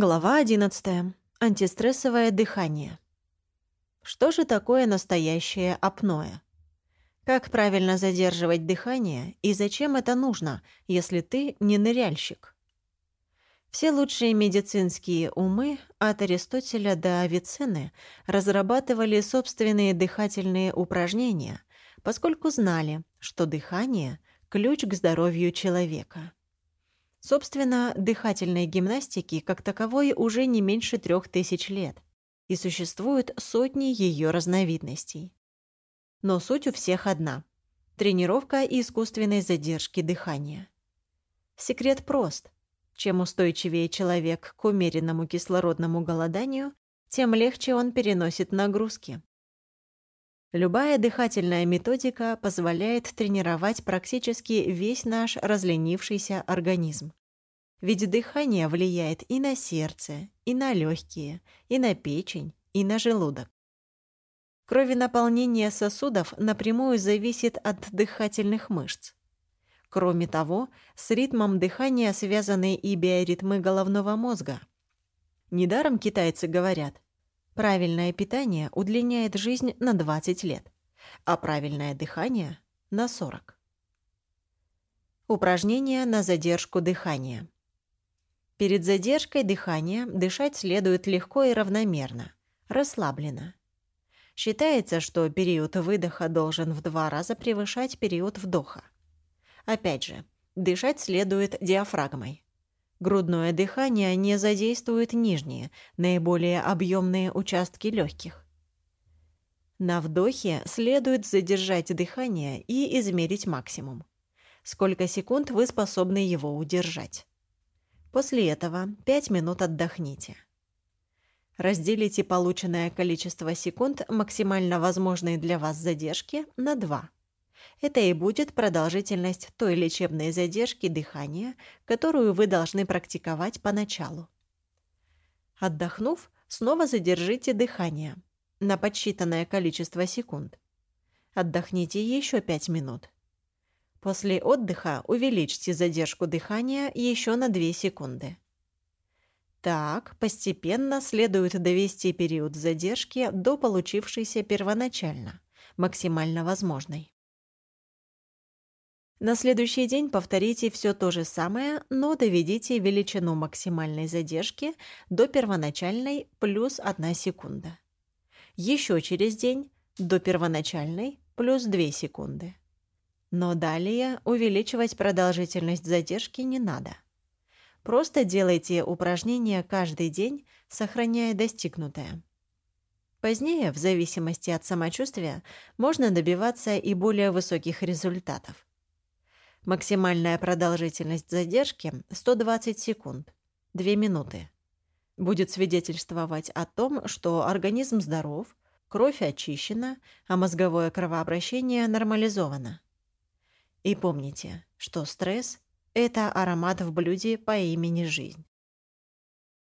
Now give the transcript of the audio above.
Глава 11. Антистрессовое дыхание. Что же такое настоящее апноэ? Как правильно задерживать дыхание и зачем это нужно, если ты не ныряльщик? Все лучшие медицинские умы от Аристотеля до Авиценны разрабатывали собственные дыхательные упражнения, поскольку знали, что дыхание – ключ к здоровью человека. Собственно, дыхательной гимнастики как таковой уже не меньше трех тысяч лет, и существуют сотни ее разновидностей. Но суть у всех одна – тренировка искусственной задержки дыхания. Секрет прост. Чем устойчивее человек к умеренному кислородному голоданию, тем легче он переносит нагрузки. Любая дыхательная методика позволяет тренировать практически весь наш разленившийся организм. Ведь дыхание влияет и на сердце, и на легкие, и на печень, и на желудок. Кровенаполнение сосудов напрямую зависит от дыхательных мышц. Кроме того, с ритмом дыхания связаны и биоритмы головного мозга. Недаром китайцы говорят, правильное питание удлиняет жизнь на 20 лет, а правильное дыхание – на 40. Упражнения на задержку дыхания. Перед задержкой дыхания дышать следует легко и равномерно, расслабленно. Считается, что период выдоха должен в два раза превышать период вдоха. Опять же, дышать следует диафрагмой. Грудное дыхание не задействует нижние, наиболее объемные участки легких. На вдохе следует задержать дыхание и измерить максимум. Сколько секунд вы способны его удержать. После этого 5 минут отдохните. Разделите полученное количество секунд максимально возможной для вас задержки на 2. Это и будет продолжительность той лечебной задержки дыхания, которую вы должны практиковать поначалу. Отдохнув, снова задержите дыхание на подсчитанное количество секунд. Отдохните еще 5 минут. После отдыха увеличьте задержку дыхания еще на 2 секунды. Так, постепенно следует довести период задержки до получившейся первоначально, максимально возможной. На следующий день повторите все то же самое, но доведите величину максимальной задержки до первоначальной плюс 1 секунда. Еще через день до первоначальной плюс 2 секунды. Но далее увеличивать продолжительность задержки не надо. Просто делайте упражнения каждый день, сохраняя достигнутое. Позднее, в зависимости от самочувствия, можно добиваться и более высоких результатов. Максимальная продолжительность задержки – 120 секунд, 2 минуты. Будет свидетельствовать о том, что организм здоров, кровь очищена, а мозговое кровообращение нормализовано. И помните, что стресс – это аромат в блюде по имени жизнь.